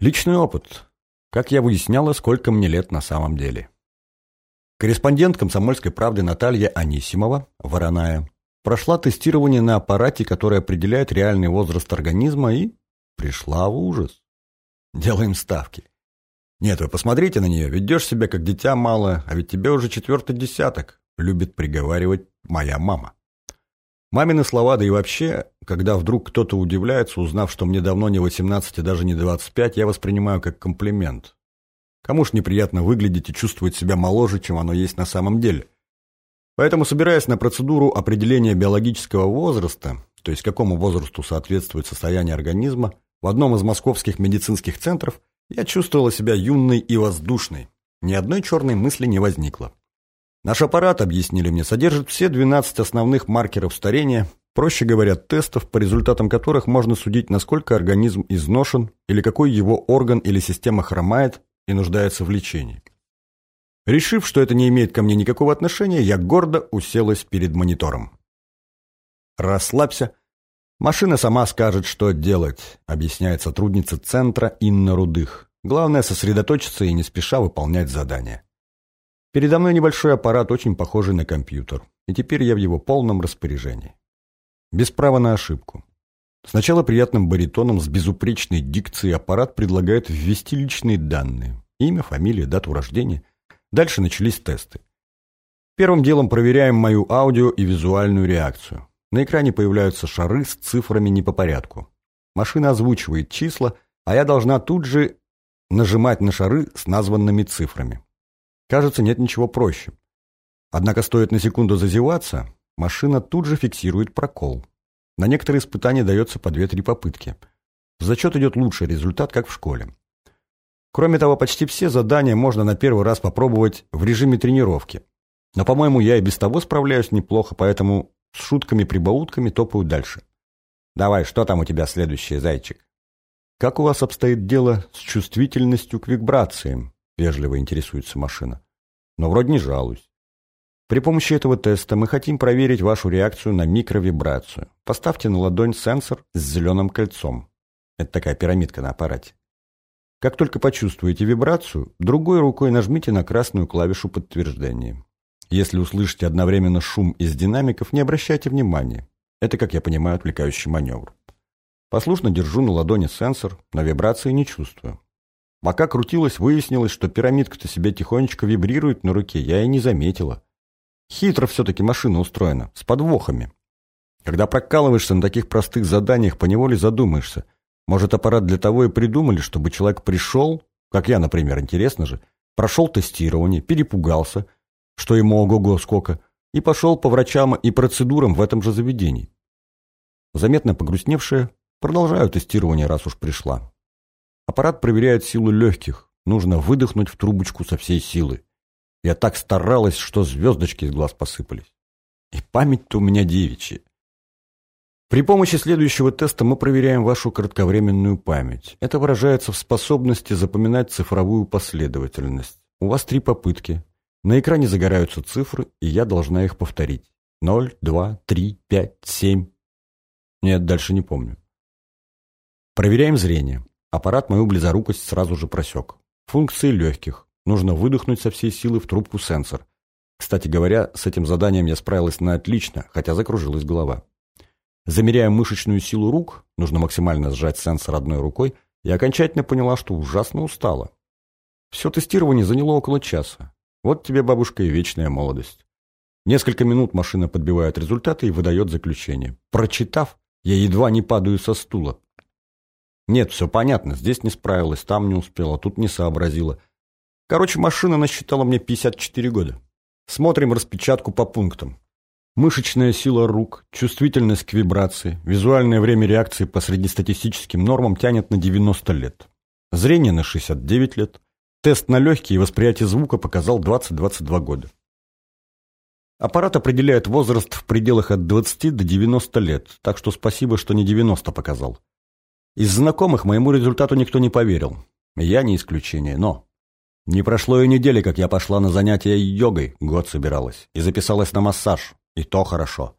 Личный опыт. Как я выясняла, сколько мне лет на самом деле. Корреспондент «Комсомольской правды» Наталья Анисимова, вороная, прошла тестирование на аппарате, который определяет реальный возраст организма, и пришла в ужас. Делаем ставки. Нет, вы посмотрите на нее, ведешь себя как дитя малое, а ведь тебе уже четвертый десяток, любит приговаривать моя мама. Мамины слова, да и вообще, когда вдруг кто-то удивляется, узнав, что мне давно не 18 и даже не 25, я воспринимаю как комплимент. Кому ж неприятно выглядеть и чувствовать себя моложе, чем оно есть на самом деле. Поэтому, собираясь на процедуру определения биологического возраста, то есть какому возрасту соответствует состояние организма, в одном из московских медицинских центров я чувствовала себя юной и воздушной. Ни одной черной мысли не возникло. Наш аппарат, объяснили мне, содержит все 12 основных маркеров старения, проще говоря, тестов, по результатам которых можно судить, насколько организм изношен или какой его орган или система хромает и нуждается в лечении. Решив, что это не имеет ко мне никакого отношения, я гордо уселась перед монитором. «Расслабься. Машина сама скажет, что делать», — объясняет сотрудница центра Инна Рудых. «Главное — сосредоточиться и не спеша выполнять задания». Передо мной небольшой аппарат, очень похожий на компьютер, и теперь я в его полном распоряжении. Без права на ошибку. Сначала приятным баритоном с безупречной дикцией аппарат предлагает ввести личные данные. Имя, фамилия, дату рождения. Дальше начались тесты. Первым делом проверяем мою аудио и визуальную реакцию. На экране появляются шары с цифрами не по порядку. Машина озвучивает числа, а я должна тут же нажимать на шары с названными цифрами. Кажется, нет ничего проще. Однако стоит на секунду зазеваться, машина тут же фиксирует прокол. На некоторые испытания дается по 2-3 попытки. В зачет идет лучший результат, как в школе. Кроме того, почти все задания можно на первый раз попробовать в режиме тренировки. Но, по-моему, я и без того справляюсь неплохо, поэтому с шутками-прибаутками топаю дальше. Давай, что там у тебя следующее, зайчик? Как у вас обстоит дело с чувствительностью к вибрациям? Вежливо интересуется машина. Но вроде не жалуюсь. При помощи этого теста мы хотим проверить вашу реакцию на микровибрацию. Поставьте на ладонь сенсор с зеленым кольцом. Это такая пирамидка на аппарате. Как только почувствуете вибрацию, другой рукой нажмите на красную клавишу подтверждения. Если услышите одновременно шум из динамиков, не обращайте внимания. Это, как я понимаю, отвлекающий маневр. Послушно держу на ладони сенсор, но вибрации не чувствую. Пока крутилось, выяснилось, что пирамидка-то себе тихонечко вибрирует на руке, я и не заметила. Хитро все-таки машина устроена, с подвохами. Когда прокалываешься на таких простых заданиях, поневоле задумаешься. Может, аппарат для того и придумали, чтобы человек пришел, как я, например, интересно же, прошел тестирование, перепугался, что ему ого-го сколько, и пошел по врачам и процедурам в этом же заведении. Заметно погрустневшая, продолжаю тестирование, раз уж пришла. Аппарат проверяет силу легких. Нужно выдохнуть в трубочку со всей силы. Я так старалась, что звездочки из глаз посыпались. И память-то у меня девичья. При помощи следующего теста мы проверяем вашу кратковременную память. Это выражается в способности запоминать цифровую последовательность. У вас три попытки. На экране загораются цифры, и я должна их повторить. Ноль, два, три, пять, семь. Нет, дальше не помню. Проверяем зрение. Аппарат мою близорукость сразу же просек. Функции легких. Нужно выдохнуть со всей силы в трубку сенсор. Кстати говоря, с этим заданием я справилась на отлично, хотя закружилась голова. Замеряя мышечную силу рук, нужно максимально сжать сенсор одной рукой, и окончательно поняла, что ужасно устала. Все тестирование заняло около часа. Вот тебе, бабушка, и вечная молодость. Несколько минут машина подбивает результаты и выдает заключение. Прочитав, я едва не падаю со стула. Нет, все понятно, здесь не справилась, там не успела, тут не сообразила. Короче, машина насчитала мне 54 года. Смотрим распечатку по пунктам. Мышечная сила рук, чувствительность к вибрации, визуальное время реакции по среднестатистическим нормам тянет на 90 лет. Зрение на 69 лет. Тест на легкие и восприятие звука показал 20-22 года. Аппарат определяет возраст в пределах от 20 до 90 лет, так что спасибо, что не 90 показал. Из знакомых моему результату никто не поверил. Я не исключение, но... Не прошло и недели, как я пошла на занятия йогой, год собиралась, и записалась на массаж, и то хорошо.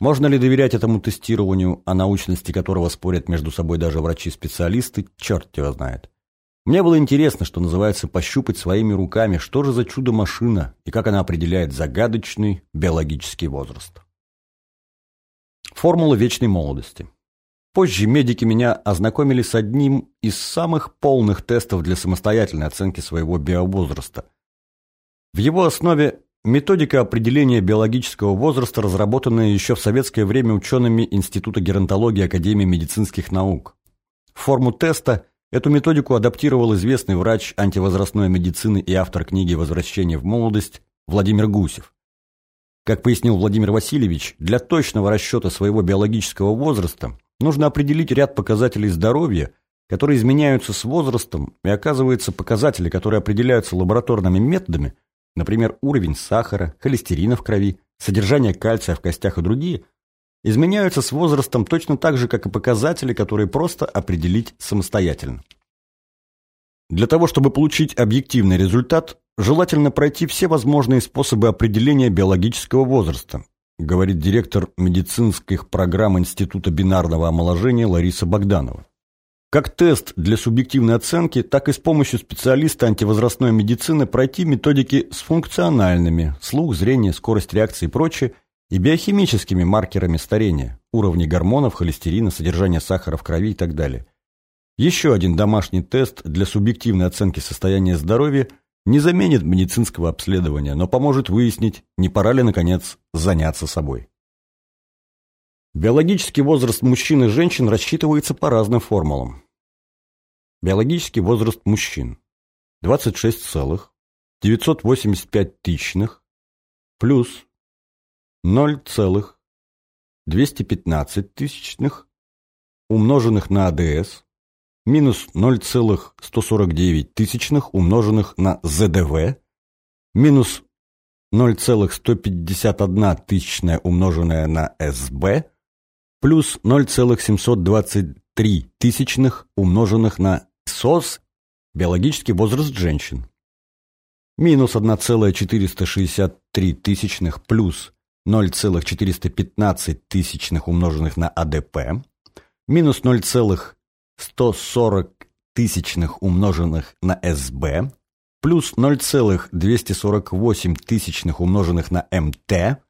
Можно ли доверять этому тестированию, о научности которого спорят между собой даже врачи-специалисты, черт его знает. Мне было интересно, что называется, пощупать своими руками, что же за чудо-машина и как она определяет загадочный биологический возраст. Формула вечной молодости. Позже медики меня ознакомили с одним из самых полных тестов для самостоятельной оценки своего биовозраста. В его основе методика определения биологического возраста, разработанная еще в советское время учеными Института геронтологии Академии медицинских наук. Форму теста эту методику адаптировал известный врач антивозрастной медицины и автор книги «Возвращение в молодость» Владимир Гусев. Как пояснил Владимир Васильевич, для точного расчета своего биологического возраста нужно определить ряд показателей здоровья, которые изменяются с возрастом, и оказывается показатели, которые определяются лабораторными методами, например, уровень сахара, холестерина в крови, содержание кальция в костях и другие, изменяются с возрастом точно так же, как и показатели, которые просто определить самостоятельно. Для того, чтобы получить объективный результат, желательно пройти все возможные способы определения биологического возраста, говорит директор медицинских программ Института бинарного омоложения Лариса Богданова. Как тест для субъективной оценки, так и с помощью специалиста антивозрастной медицины пройти методики с функциональными – слух, зрение, скорость реакции и прочее – и биохимическими маркерами старения – уровни гормонов, холестерина, содержание сахара в крови и так далее – еще один домашний тест для субъективной оценки состояния здоровья не заменит медицинского обследования, но поможет выяснить, не пора ли, наконец, заняться собой. Биологический возраст мужчин и женщин рассчитывается по разным формулам. Биологический возраст мужчин 26,985 тысячных плюс 0,215 тысячных умноженных на АДС минус 0,149 тысячных умноженных на ЗДВ, минус 0,151 тысячная умноженная на СБ, плюс 0,723 тысячных умноженных на СОС, биологический возраст женщин, минус 1,463 тысячных плюс 0,415 тысячных умноженных на АДП, минус 0, 140 тысячных умноженных на СБ плюс 0,248 тысячных умноженных на МТ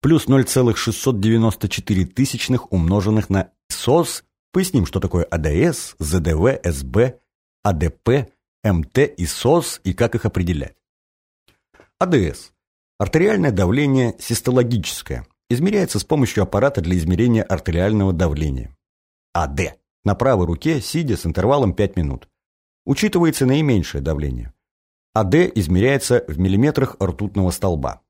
плюс 0,694 тысячных умноженных на СОС. Поясним, что такое АДС, ЗДВ, СБ, АДП, МТ и СОС и как их определять. АДС – артериальное давление систологическое, измеряется с помощью аппарата для измерения артериального давления. АД на правой руке, сидя с интервалом 5 минут. Учитывается наименьшее давление. АД измеряется в миллиметрах ртутного столба.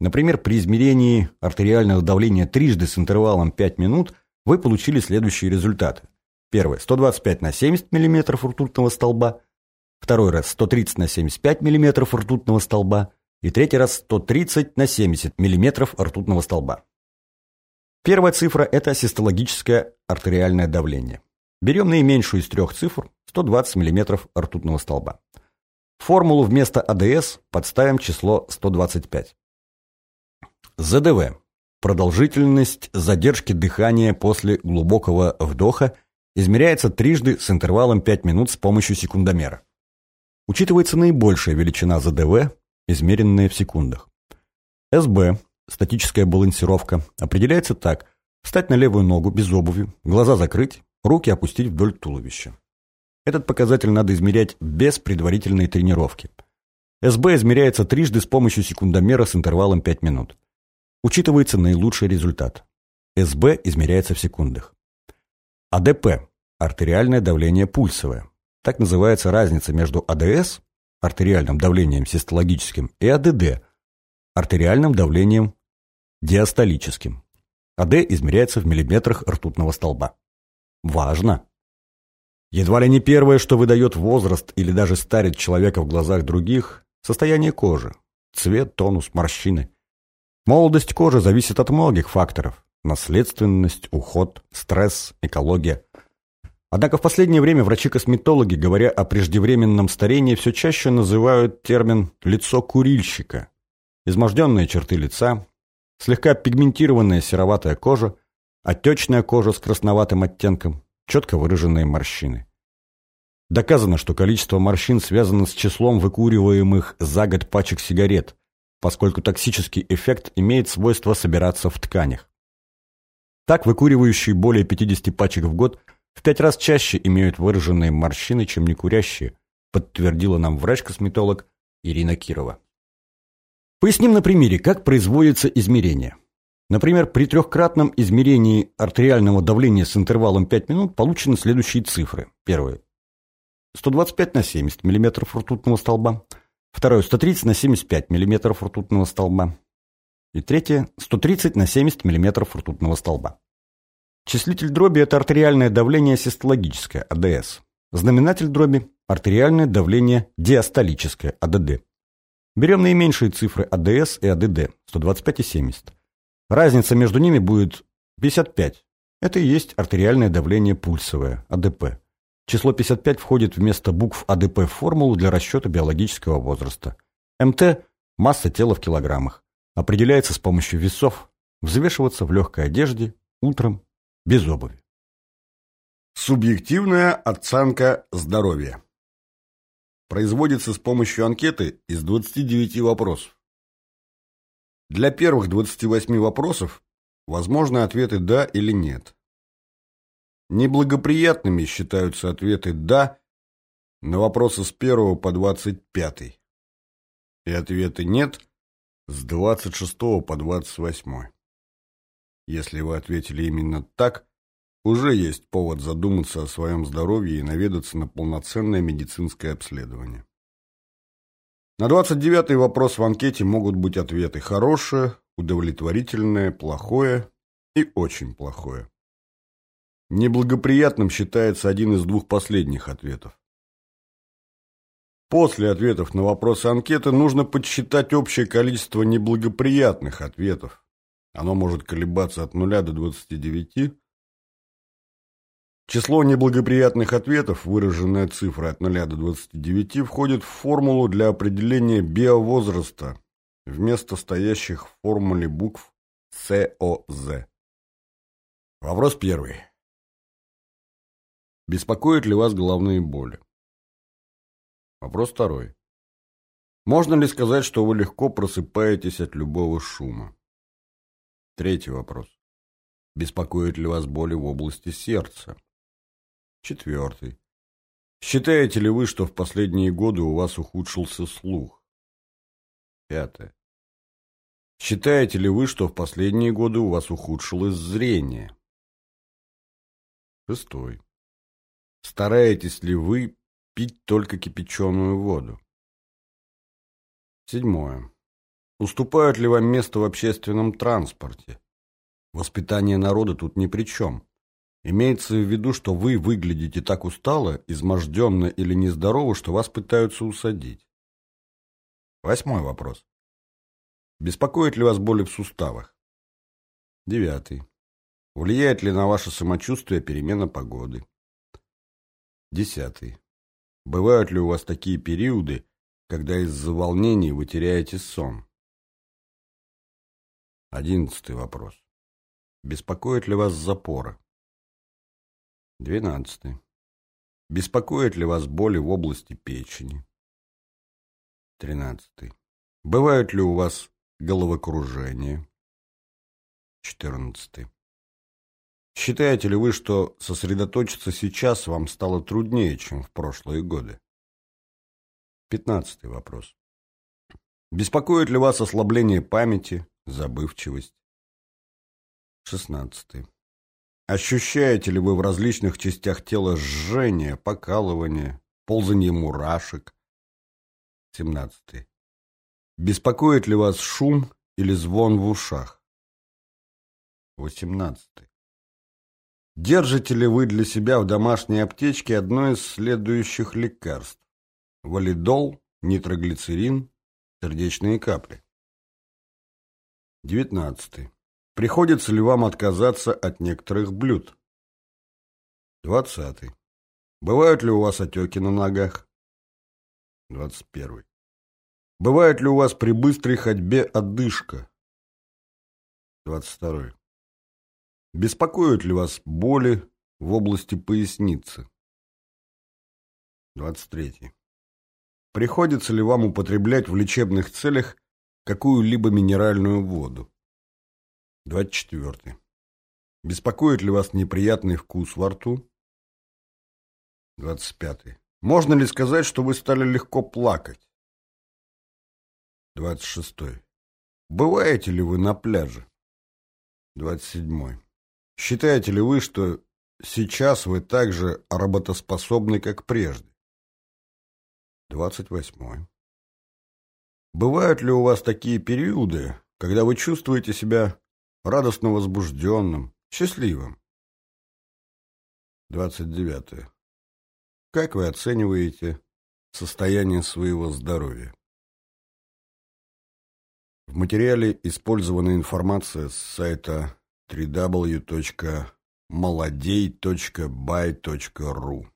Например, при измерении артериального давления трижды с интервалом 5 минут вы получили следующие результаты. Первый – 125 на 70 мм ртутного столба. Второй раз – 130 на 75 мм ртутного столба. И третий раз – 130 на 70 мм ртутного столба. Первая цифра – это систологическое артериальное давление. Берем наименьшую из трех цифр – 120 мм ртутного столба. Формулу вместо АДС подставим число 125. ЗДВ – продолжительность задержки дыхания после глубокого вдоха измеряется трижды с интервалом 5 минут с помощью секундомера. Учитывается наибольшая величина ЗДВ, измеренная в секундах. СБ статическая балансировка, определяется так. Встать на левую ногу без обуви, глаза закрыть, руки опустить вдоль туловища. Этот показатель надо измерять без предварительной тренировки. СБ измеряется трижды с помощью секундомера с интервалом 5 минут. Учитывается наилучший результат. СБ измеряется в секундах. АДП – артериальное давление пульсовое. Так называется разница между АДС – артериальным давлением систологическим и АДД – артериальным давлением диастолическим. АД измеряется в миллиметрах ртутного столба. Важно! Едва ли не первое, что выдает возраст или даже старит человека в глазах других – состояние кожи, цвет, тонус, морщины. Молодость кожи зависит от многих факторов – наследственность, уход, стресс, экология. Однако в последнее время врачи-косметологи, говоря о преждевременном старении, все чаще называют термин «лицо курильщика». Изможденные черты лица, слегка пигментированная сероватая кожа, отечная кожа с красноватым оттенком, четко выраженные морщины. Доказано, что количество морщин связано с числом выкуриваемых за год пачек сигарет, поскольку токсический эффект имеет свойство собираться в тканях. Так, выкуривающие более 50 пачек в год в пять раз чаще имеют выраженные морщины, чем некурящие, подтвердила нам врач-косметолог Ирина Кирова. Поясним на примере, как производится измерение. Например, при трехкратном измерении артериального давления с интервалом 5 минут получены следующие цифры. Первое. 125 на 70 мм ртутного столба. Второе – 130 на 75 мм ртутного столба. И третье – 130 на 70 мм ртутного столба. Числитель дроби – это артериальное давление систологическое, АДС. Знаменатель дроби – артериальное давление диастолическое, АДД. Берем наименьшие цифры АДС и АДД – 125 и 70. Разница между ними будет 55. Это и есть артериальное давление пульсовое, АДП. Число 55 входит вместо букв АДП в формулу для расчета биологического возраста. МТ – масса тела в килограммах. Определяется с помощью весов. Взвешиваться в легкой одежде, утром, без обуви. Субъективная оценка здоровья. Производится с помощью анкеты из 29 вопросов. Для первых 28 вопросов возможны ответы «да» или «нет». Неблагоприятными считаются ответы «да» на вопросы с 1 по 25 и ответы «нет» с 26 по 28. Если вы ответили именно так, уже есть повод задуматься о своем здоровье и наведаться на полноценное медицинское обследование. На 29 вопрос в анкете могут быть ответы «хорошее», «удовлетворительное», «плохое» и «очень плохое». Неблагоприятным считается один из двух последних ответов. После ответов на вопросы анкеты нужно подсчитать общее количество неблагоприятных ответов. Оно может колебаться от 0 до 29. Число неблагоприятных ответов, выраженная цифра от 0 до 29, входит в формулу для определения биовозраста вместо стоящих в формуле букв СОЗ. Вопрос первый. Беспокоят ли вас головные боли? Вопрос второй. Можно ли сказать, что вы легко просыпаетесь от любого шума? Третий вопрос. Беспокоят ли вас боли в области сердца? Четвертый. Считаете ли вы, что в последние годы у вас ухудшился слух? Пятое. Считаете ли вы, что в последние годы у вас ухудшилось зрение? Шестой. Стараетесь ли вы пить только кипяченую воду? Седьмое. Уступают ли вам место в общественном транспорте? Воспитание народа тут ни при чем. Имеется в виду, что вы выглядите так устало, изможденно или нездорово, что вас пытаются усадить. Восьмой вопрос. Беспокоит ли вас боли в суставах? Девятый. Влияет ли на ваше самочувствие перемена погоды? Десятый. Бывают ли у вас такие периоды, когда из-за волнений вы теряете сон? Одиннадцатый вопрос. Беспокоит ли вас запора? Двенадцатый. Беспокоит ли вас боли в области печени? Тринадцатый. Бывают ли у вас головокружение? Четырнадцатый. Считаете ли вы, что сосредоточиться сейчас вам стало труднее, чем в прошлые годы? Пятнадцатый вопрос. Беспокоит ли вас ослабление памяти, забывчивость? Шестнадцатый. Ощущаете ли вы в различных частях тела жжение, покалывание, ползание мурашек? Семнадцатый. Беспокоит ли вас шум или звон в ушах? Восемнадцатый. Держите ли вы для себя в домашней аптечке одно из следующих лекарств? Валидол, нитроглицерин, сердечные капли. 19. Приходится ли вам отказаться от некоторых блюд? 20. Бывают ли у вас отеки на ногах? 21. Бывает ли у вас при быстрой ходьбе одышка? 22. Беспокоят ли вас боли в области поясницы? 23. Приходится ли вам употреблять в лечебных целях какую-либо минеральную воду? 24. Беспокоит ли вас неприятный вкус во рту? 25. Можно ли сказать, что вы стали легко плакать? 26. Бываете ли вы на пляже? 27. Считаете ли вы, что сейчас вы так же работоспособны, как прежде? 28. Бывают ли у вас такие периоды, когда вы чувствуете себя радостно возбужденным, счастливым? 29. Как вы оцениваете состояние своего здоровья? В материале использована информация с сайта www.молодей.by.ru